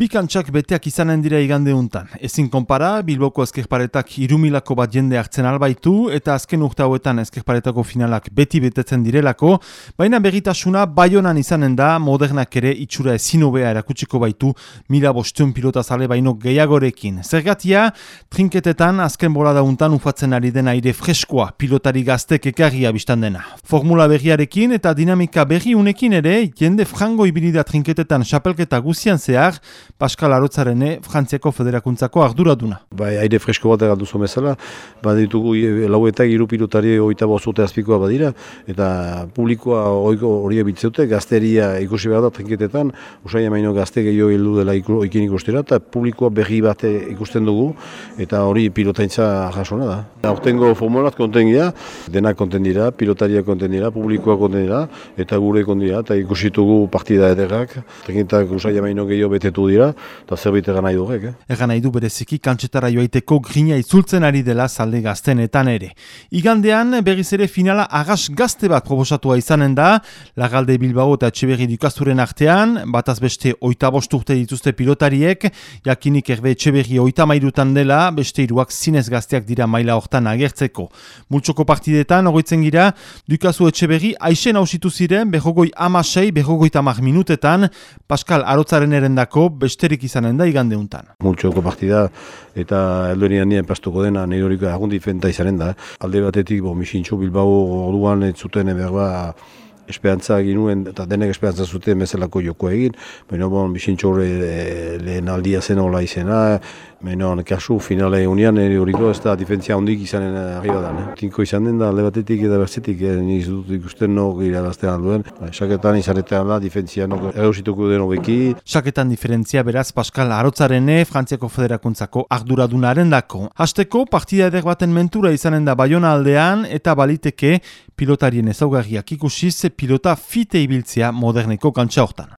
Bi kantxak beteak izanen dira igande untan. Ezin konpara, Bilboko ezkerparetak irumilako bat jende hartzen albaitu, eta azken urte hauetan ezkerparetako finalak beti betetzen direlako, baina begitasuna baionan izanen da, modernak ere itxura ezinobea erakutsiko baitu, mila bosteun pilota zale baino gehiagorekin. Zergatia, trinketetan azken bolada untan ufatzen ari den aire freskoa, pilotari gaztek ekarria biztan dena. Formula berriarekin eta dinamika berri unekin ere, jende frango ibilida trinketetan xapelketa guzian zehar, Pascal Arotzarene, Frantziako Federakuntzako arduraduna. Bai, aire fresko bat egaldu zomezala, bat ditugu lau eta giru pilotari oita bozute azpikoa badira, eta publikoa hori ebitzeute, gazteria ikusi behar da trinketetan, usai emaino gazte gehiago hildu dela ikin ikustera, eta publikoa berri bat ikusten dugu, eta hori pilotaintza jasona da. Hortengo formulat konten gira, denak konten dira, pilotaria konten dira, publikoa konten dira, eta gure konten dira, eta ikusitugu partida ederrak, trinketak usai emaino gehiago betetu dira, eta zerbait egan nahi dugu. Eh? Egan nahi du bereziki kantxetara joaiteko grina itzultzen ari dela zalde gaztenetan ere. Igandean berriz ere finala agas gazte bat proposatua izanen da, Lagalde Bilbao eta Etxeberri dukazuren artean, bataz beste oita bosturte dituzte pilotariek, jakinik erbe Etxeberri oita mairutan dela, beste iruak zinez gazteak dira maila hortan agertzeko. Multsoko partidetan, ogoitzen gira, dukazu Etxeberri aixen hausitu ziren, behogoi amasei, behogoi tamar minutetan, Pascal Arotzaren erendako besterik izanen da igande untan. Multxoko partida eta eldorian nien pastuko dena nire horiko agundi fenta izanen da. Alde batetik, bo, misintxo Bilbao orduan ez zuten eberba esperantza ginuen eta denek esperantza zuten mezelako joko egin. Baina bon, misintxo lehen aldia zen hola izena, Beno, kasu finale unian ere horiko ez da difentzia hondik izanen arriba da. Tinko izan den da, alde batetik eta bertzetik, eh, niz dut ikusten nok irabazten alduen. Ba, saketan izanetan da, difentzia nok erosituko den hobeki. Saketan diferentzia beraz Pascal Arotzarene, Frantziako Federakuntzako arduradunaren dako. Hasteko, partida eder baten mentura izanen da Bayona aldean eta baliteke pilotarien ezaugarriak ikusiz pilota fite ibiltzea moderneko kantsa hortan.